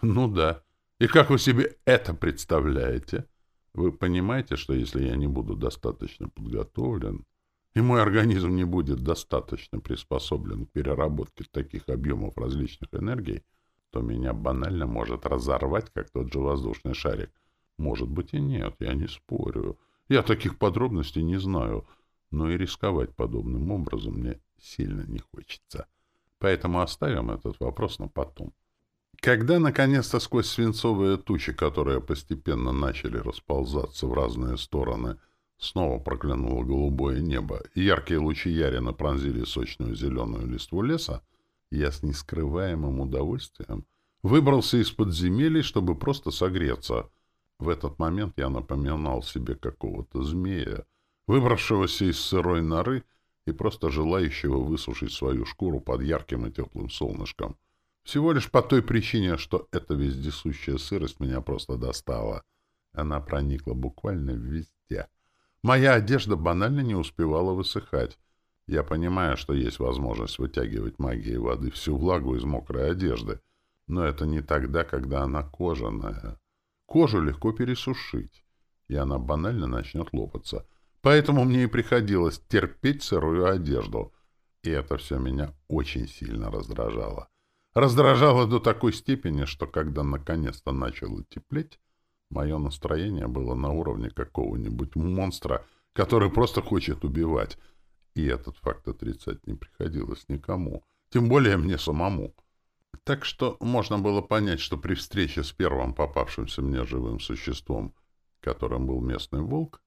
Ну да. И как вы себе это представляете? Вы понимаете, что если я не буду достаточно подготовлен, и мой организм не будет достаточно приспособлен к переработке таких объемов различных энергий, то меня банально может разорвать, как тот же воздушный шарик. Может быть и нет, я не спорю. Я таких подробностей не знаю, но и рисковать подобным образом мне сильно не хочется. Поэтому оставим этот вопрос на потом. Когда, наконец-то, сквозь свинцовые тучи, которые постепенно начали расползаться в разные стороны, снова проглянуло голубое небо, и яркие лучи Ярина пронзили сочную зеленую листву леса, я с нескрываемым удовольствием выбрался из подземелий, чтобы просто согреться. В этот момент я напоминал себе какого-то змея, выбравшегося из сырой норы и просто желающего высушить свою шкуру под ярким и теплым солнышком. Всего лишь по той причине, что эта вездесущая сырость меня просто достала. Она проникла буквально везде. Моя одежда банально не успевала высыхать. Я понимаю, что есть возможность вытягивать магией воды всю влагу из мокрой одежды, но это не тогда, когда она кожаная. Кожу легко пересушить, и она банально начнет лопаться. Поэтому мне и приходилось терпеть сырую одежду, и это все меня очень сильно раздражало. Раздражало до такой степени, что когда наконец-то начало теплеть, мое настроение было на уровне какого-нибудь монстра, который просто хочет убивать. И этот факт отрицать не приходилось никому, тем более мне самому. Так что можно было понять, что при встрече с первым попавшимся мне живым существом, которым был местный волк,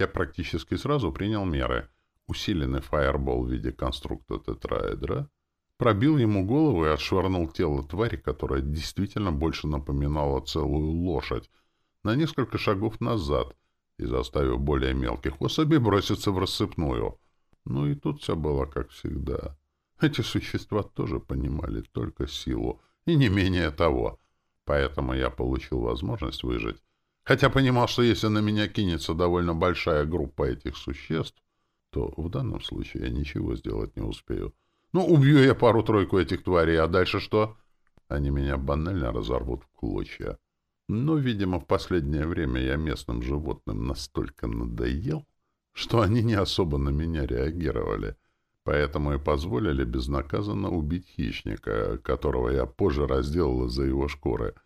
я практически сразу принял меры. Усиленный фаербол в виде конструкта тетраэдра — пробил ему голову и отшвырнул тело твари, которая действительно больше напоминала целую лошадь, на несколько шагов назад и заставив более мелких особей броситься в рассыпную. Ну и тут все было как всегда. Эти существа тоже понимали только силу, и не менее того. Поэтому я получил возможность выжить. Хотя понимал, что если на меня кинется довольно большая группа этих существ, то в данном случае я ничего сделать не успею. Ну, убью я пару-тройку этих тварей, а дальше что? Они меня банально разорвут в клочья. Но, видимо, в последнее время я местным животным настолько надоел, что они не особо на меня реагировали. Поэтому и позволили безнаказанно убить хищника, которого я позже разделал из-за его шкуры.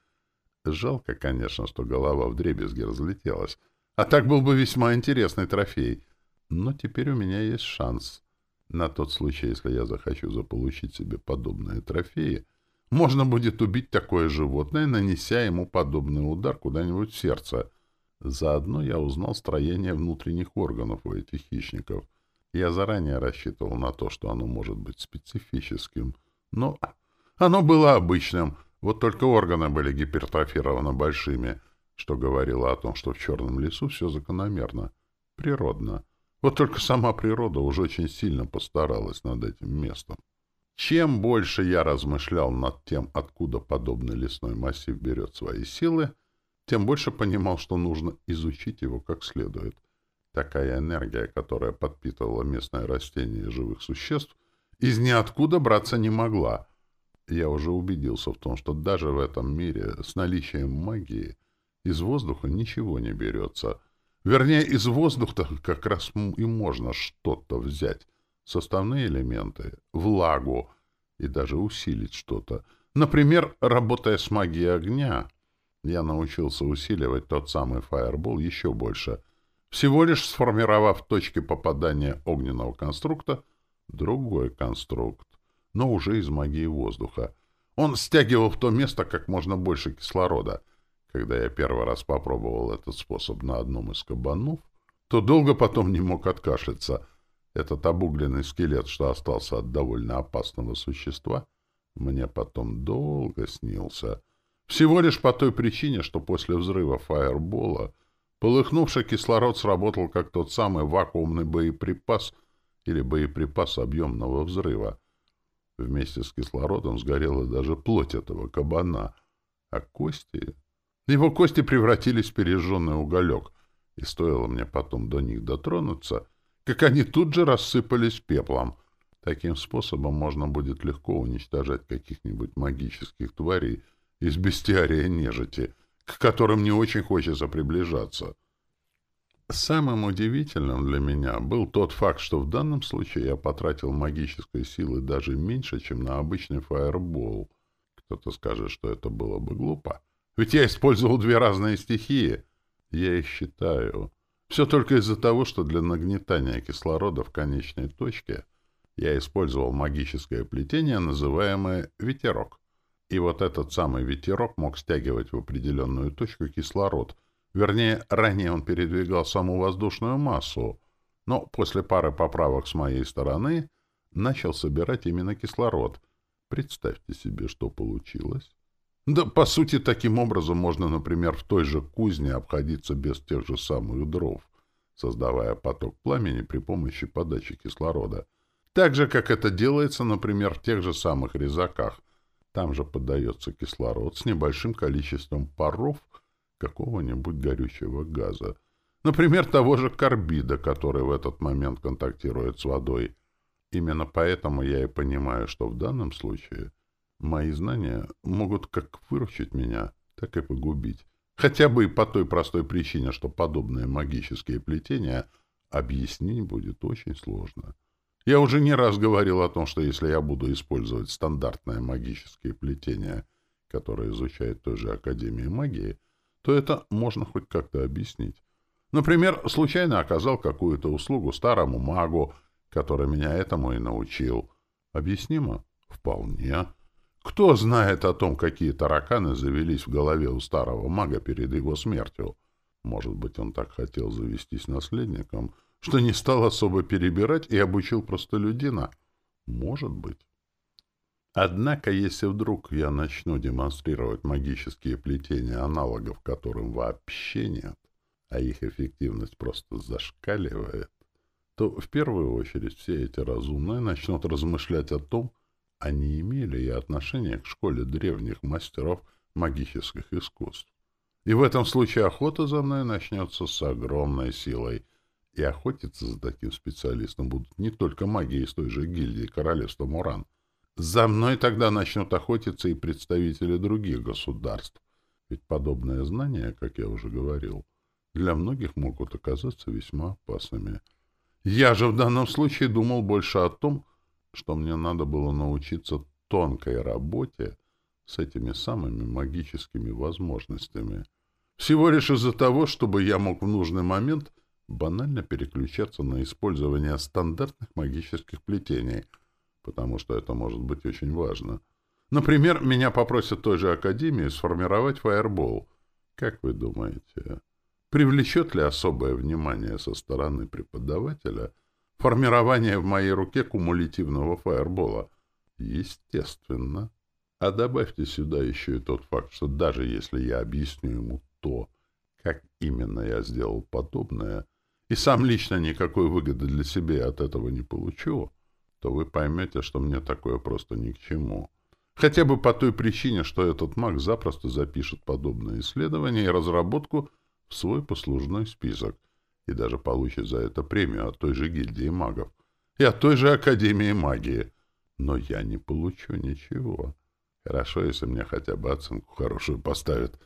Жалко, конечно, что голова в дребезги разлетелась. А так был бы весьма интересный трофей. Но теперь у меня есть шанс. На тот случай, если я захочу заполучить себе подобные трофеи, можно будет убить такое животное, нанеся ему подобный удар куда-нибудь в сердце. Заодно я узнал строение внутренних органов у этих хищников. Я заранее рассчитывал на то, что оно может быть специфическим. Но оно было обычным, вот только органы были гипертрофированы большими, что говорило о том, что в черном лесу все закономерно, природно. Вот только сама природа уже очень сильно постаралась над этим местом. Чем больше я размышлял над тем, откуда подобный лесной массив берет свои силы, тем больше понимал, что нужно изучить его как следует. Такая энергия, которая подпитывала местное растение и живых существ, из ниоткуда браться не могла. Я уже убедился в том, что даже в этом мире с наличием магии из воздуха ничего не берется — Вернее, из воздуха как раз и можно что-то взять. Составные элементы, влагу и даже усилить что-то. Например, работая с магией огня, я научился усиливать тот самый фаербол еще больше, всего лишь сформировав точки попадания огненного конструкта другой конструкт, но уже из магии воздуха. Он стягивал в то место как можно больше кислорода — когда я первый раз попробовал этот способ на одном из кабанов, то долго потом не мог откашляться. Этот обугленный скелет, что остался от довольно опасного существа, мне потом долго снился. Всего лишь по той причине, что после взрыва фаербола полыхнувший кислород сработал как тот самый вакуумный боеприпас или боеприпас объемного взрыва. Вместе с кислородом сгорела даже плоть этого кабана, а кости его кости превратились в пережженный уголек, и стоило мне потом до них дотронуться, как они тут же рассыпались пеплом. Таким способом можно будет легко уничтожать каких-нибудь магических тварей из бестиария нежити, к которым не очень хочется приближаться. Самым удивительным для меня был тот факт, что в данном случае я потратил магической силы даже меньше, чем на обычный фаербол. Кто-то скажет, что это было бы глупо. Ведь я использовал две разные стихии. Я их считаю. Все только из-за того, что для нагнетания кислорода в конечной точке я использовал магическое плетение, называемое «ветерок». И вот этот самый ветерок мог стягивать в определенную точку кислород — Вернее, ранее он передвигал саму воздушную массу, но после пары поправок с моей стороны начал собирать именно кислород. Представьте себе, что получилось. Да, по сути, таким образом можно, например, в той же кузне обходиться без тех же самых дров, создавая поток пламени при помощи подачи кислорода. Так же, как это делается, например, в тех же самых резаках. Там же подается кислород с небольшим количеством паров — какого-нибудь горючего газа. Например, того же карбида, который в этот момент контактирует с водой. Именно поэтому я и понимаю, что в данном случае мои знания могут как выручить меня, так и погубить. Хотя бы и по той простой причине, что подобные магические плетения объяснить будет очень сложно. Я уже не раз говорил о том, что если я буду использовать стандартные магические плетения, которые изучает той же Академия магии, то это можно хоть как-то объяснить. Например, случайно оказал какую-то услугу старому магу, который меня этому и научил. Объяснимо? Вполне. Кто знает о том, какие тараканы завелись в голове у старого мага перед его смертью? Может быть, он так хотел завестись наследником, что не стал особо перебирать и обучил простолюдина? Может быть. Однако, если вдруг я начну демонстрировать магические плетения, аналогов которым вообще нет, а их эффективность просто зашкаливает, то в первую очередь все эти разумные начнут размышлять о том, а не имели ли отношение к школе древних мастеров магических искусств. И в этом случае охота за мной начнется с огромной силой, и охотиться за таким специалистом будут не только маги из той же гильдии Королевства Муран, за мной тогда начнут охотиться и представители других государств. Ведь подобные знания, как я уже говорил, для многих могут оказаться весьма опасными. Я же в данном случае думал больше о том, что мне надо было научиться тонкой работе с этими самыми магическими возможностями. Всего лишь из-за того, чтобы я мог в нужный момент банально переключаться на использование стандартных магических плетений — потому что это может быть очень важно. Например, меня попросят той же Академии сформировать фаербол. Как вы думаете, привлечет ли особое внимание со стороны преподавателя формирование в моей руке кумулятивного фаербола? Естественно. А добавьте сюда еще и тот факт, что даже если я объясню ему то, как именно я сделал подобное, и сам лично никакой выгоды для себя от этого не получу, то вы поймете, что мне такое просто ни к чему. Хотя бы по той причине, что этот маг запросто запишет подобное исследование и разработку в свой послужной список и даже получит за это премию от той же гильдии магов и от той же Академии магии. Но я не получу ничего. Хорошо, если мне хотя бы оценку хорошую поставят.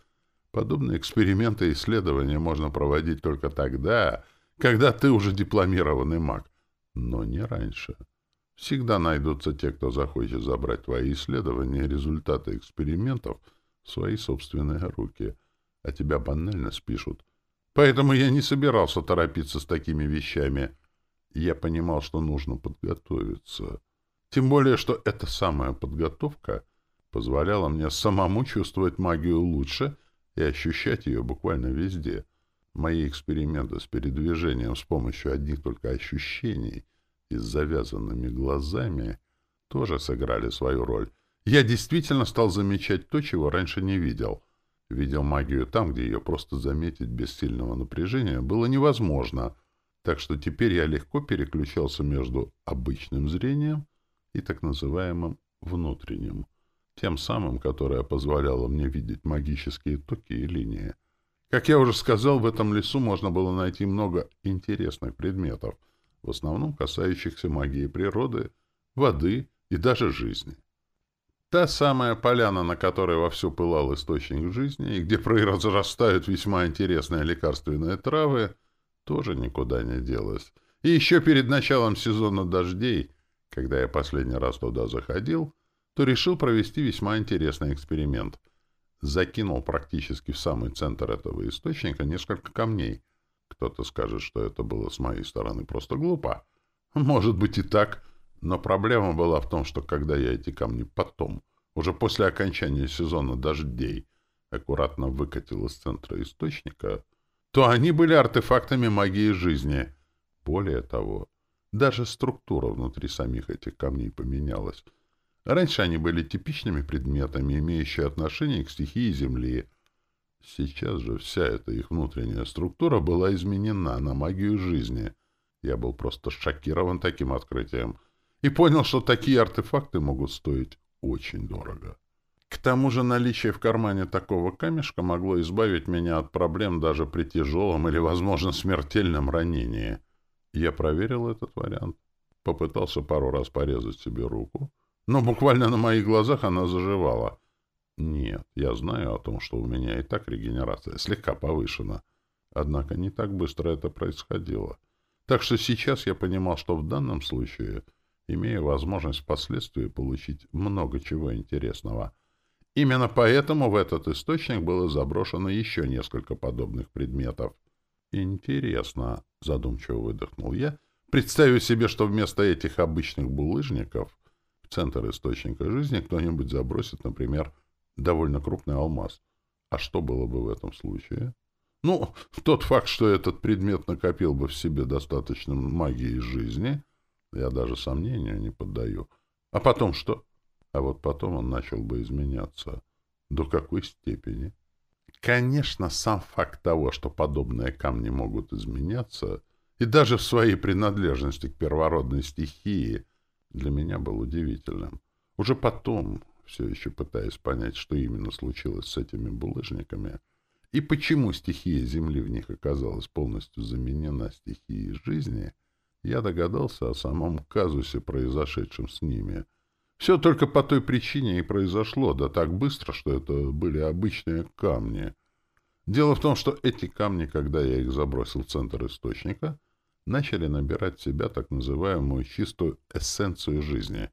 Подобные эксперименты и исследования можно проводить только тогда, когда ты уже дипломированный маг, но не раньше. Всегда найдутся те, кто захочет забрать твои исследования и результаты экспериментов в свои собственные руки, а тебя банально спишут. Поэтому я не собирался торопиться с такими вещами. Я понимал, что нужно подготовиться. Тем более, что эта самая подготовка позволяла мне самому чувствовать магию лучше и ощущать ее буквально везде. Мои эксперименты с передвижением с помощью одних только ощущений — и с завязанными глазами тоже сыграли свою роль. Я действительно стал замечать то, чего раньше не видел. Видел магию там, где ее просто заметить без сильного напряжения было невозможно, так что теперь я легко переключался между обычным зрением и так называемым внутренним, тем самым, которое позволяло мне видеть магические токи и линии. Как я уже сказал, в этом лесу можно было найти много интересных предметов — в основном касающихся магии природы, воды и даже жизни. Та самая поляна, на которой вовсю пылал источник жизни, и где произрастают весьма интересные лекарственные травы, тоже никуда не делась. И еще перед началом сезона дождей, когда я последний раз туда заходил, то решил провести весьма интересный эксперимент. Закинул практически в самый центр этого источника несколько камней. Кто-то скажет, что это было с моей стороны просто глупо. Может быть и так, но проблема была в том, что когда я эти камни потом, уже после окончания сезона дождей, аккуратно выкатил из центра источника, то они были артефактами магии жизни. Более того, даже структура внутри самих этих камней поменялась. Раньше они были типичными предметами, имеющими отношение к стихии Земли. Сейчас же вся эта их внутренняя структура была изменена на магию жизни. Я был просто шокирован таким открытием — и понял, что такие артефакты могут стоить очень дорого. К тому же наличие в кармане такого камешка могло избавить меня от проблем даже при тяжелом или, возможно, смертельном ранении. Я проверил этот вариант, попытался пару раз порезать себе руку, но буквально на моих глазах она заживала. Нет, я знаю о том, что у меня и так регенерация слегка повышена. Однако не так быстро это происходило. Так что сейчас я понимал, что в данном случае — имея возможность впоследствии получить много чего интересного. Именно поэтому в этот источник было заброшено еще несколько подобных предметов. «Интересно», — задумчиво выдохнул я, представив себе, что вместо этих обычных булыжников в центр источника жизни кто-нибудь забросит, например, довольно крупный алмаз. А что было бы в этом случае? Ну, тот факт, что этот предмет накопил бы в себе достаточно магии жизни, я даже сомнению не поддаю. А потом что? А вот потом он начал бы изменяться. До какой степени? Конечно, сам факт того, что подобные камни могут изменяться, и даже в своей принадлежности к первородной стихии, для меня был удивительным. Уже потом, все еще пытаясь понять, что именно случилось с этими булыжниками, и почему стихия Земли в них оказалась полностью заменена стихией жизни — я догадался о самом казусе, произошедшем с ними. Все только по той причине и произошло, да так быстро, что это были обычные камни. Дело в том, что эти камни, когда я их забросил в центр источника, начали набирать в себя так называемую чистую эссенцию жизни.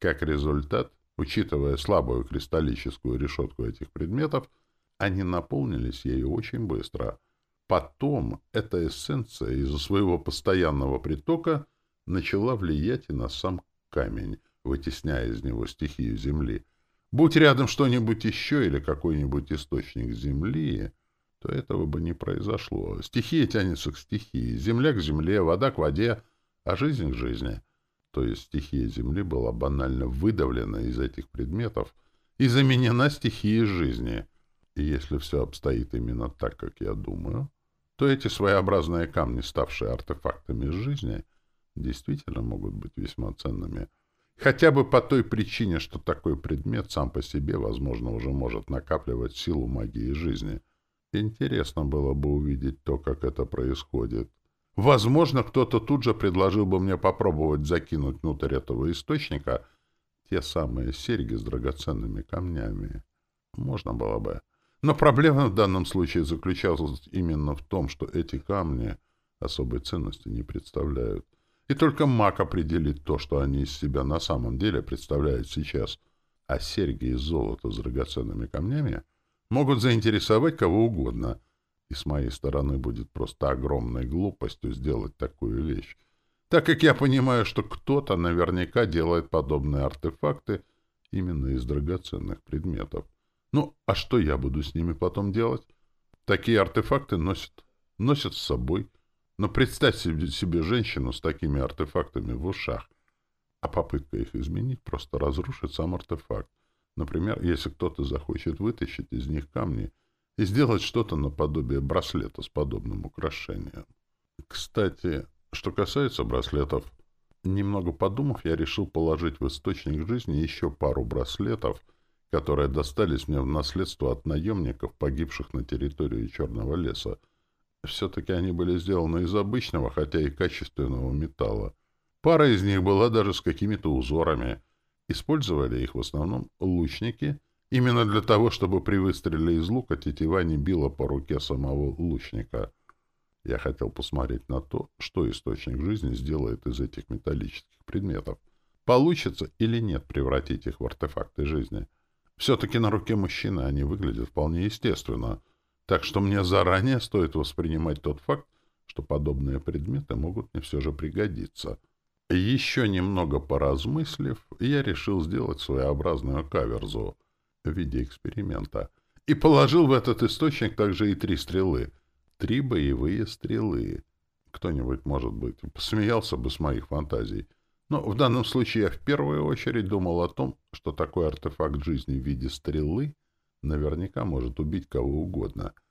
Как результат, учитывая слабую кристаллическую решетку этих предметов, они наполнились ею очень быстро — Потом эта эссенция из-за своего постоянного притока начала влиять и на сам камень, вытесняя из него стихию земли. Будь рядом что-нибудь еще или какой-нибудь источник земли, то этого бы не произошло. Стихия тянется к стихии, земля к земле, вода к воде, а жизнь к жизни. То есть стихия земли была банально выдавлена из этих предметов и заменена стихией жизни. И если все обстоит именно так, как я думаю, то эти своеобразные камни, ставшие артефактами жизни, действительно могут быть весьма ценными. Хотя бы по той причине, что такой предмет сам по себе, возможно, уже может накапливать силу магии жизни. Интересно было бы увидеть то, как это происходит. Возможно, кто-то тут же предложил бы мне попробовать закинуть внутрь этого источника те самые серьги с драгоценными камнями. Можно было бы. Но проблема в данном случае заключалась именно в том, что эти камни особой ценности не представляют. И только маг определит то, что они из себя на самом деле представляют сейчас. А серьги из золота с драгоценными камнями могут заинтересовать кого угодно. И с моей стороны будет просто огромной глупостью сделать такую вещь. Так как я понимаю, что кто-то наверняка делает подобные артефакты именно из драгоценных предметов. Ну, а что я буду с ними потом делать? Такие артефакты носят, носят с собой. Но представь себе, себе женщину с такими артефактами в ушах. А попытка их изменить просто разрушит сам артефакт. Например, если кто-то захочет вытащить из них камни и сделать что-то наподобие браслета с подобным украшением. Кстати, что касается браслетов, немного подумав, я решил положить в источник жизни еще пару браслетов — которые достались мне в наследство от наемников, погибших на территории Черного леса. Все-таки они были сделаны из обычного, хотя и качественного металла. Пара из них была даже с какими-то узорами. Использовали их в основном лучники, именно для того, чтобы при выстреле из лука тетива не била по руке самого лучника. Я хотел посмотреть на то, что источник жизни сделает из этих металлических предметов. Получится или нет превратить их в артефакты жизни. Все-таки на руке мужчины они выглядят вполне естественно, так что мне заранее стоит воспринимать тот факт, что подобные предметы могут мне все же пригодиться. Еще немного поразмыслив, я решил сделать своеобразную каверзу в виде эксперимента и положил в этот источник также и три стрелы. Три боевые стрелы. Кто-нибудь, может быть, посмеялся бы с моих фантазий. Но в данном случае я в первую очередь думал о том, что такой артефакт жизни в виде стрелы наверняка может убить кого угодно —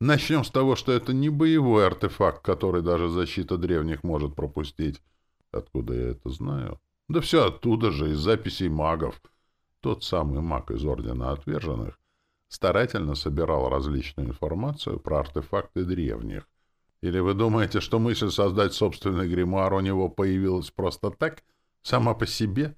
Начнем с того, что это не боевой артефакт, который даже защита древних может пропустить. Откуда я это знаю? Да все оттуда же, из записей магов. Тот самый маг из Ордена Отверженных старательно собирал различную информацию про артефакты древних. Или вы думаете, что мысль создать собственный гримуар у него появилась просто так, сама по себе?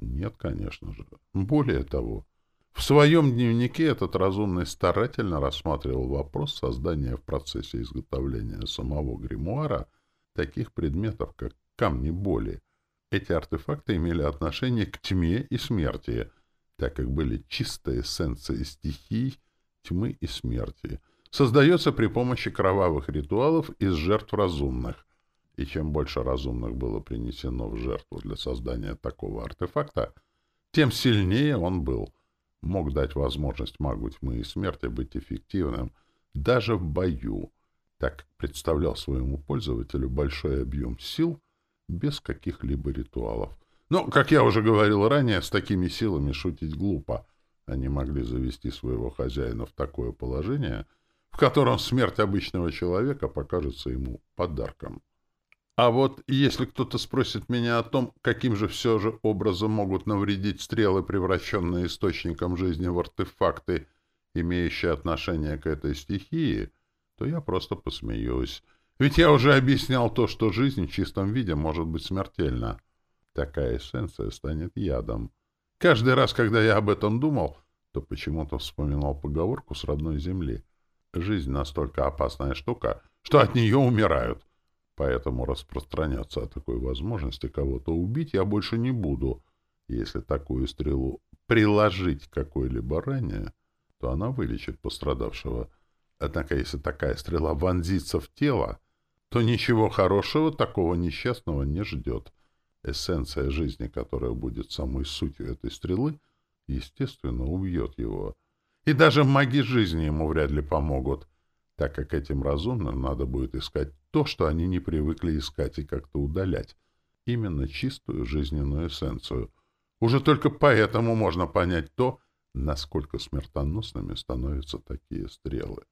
Нет, конечно же. Более того, в своем дневнике этот разумный старательно рассматривал вопрос создания в процессе изготовления самого гримуара таких предметов, как камни боли. Эти артефакты имели отношение к тьме и смерти, так как были чистая эссенция стихий тьмы и смерти. Создается при помощи кровавых ритуалов из жертв разумных. И чем больше разумных было принесено в жертву для создания такого артефакта, тем сильнее он был — мог дать возможность магу тьмы и смерти быть эффективным даже в бою, так как представлял своему пользователю большой объем сил без каких-либо ритуалов. Но, как я уже говорил ранее, с такими силами шутить глупо. Они могли завести своего хозяина в такое положение, в котором смерть обычного человека покажется ему подарком. А вот если кто-то спросит меня о том, каким же все же образом могут навредить стрелы, превращенные источником жизни в артефакты, имеющие отношение к этой стихии, то я просто посмеюсь. Ведь я уже объяснял то, что жизнь в чистом виде может быть смертельна. Такая эссенция станет ядом. Каждый раз, когда я об этом думал, то почему-то вспоминал поговорку с родной земли. Жизнь настолько опасная штука, что от нее умирают. Поэтому распространяться о такой возможности кого-то убить я больше не буду. Если такую стрелу приложить какой-либо ранее, то она вылечит пострадавшего. Однако, если такая стрела вонзится в тело, то ничего хорошего такого несчастного не ждет. Эссенция жизни, которая будет самой сутью этой стрелы, естественно, убьет его. И даже маги жизни ему вряд ли помогут так как этим разумным надо будет искать то, что они не привыкли искать и как-то удалять. Именно чистую жизненную эссенцию. Уже только поэтому можно понять то, насколько смертоносными становятся такие стрелы.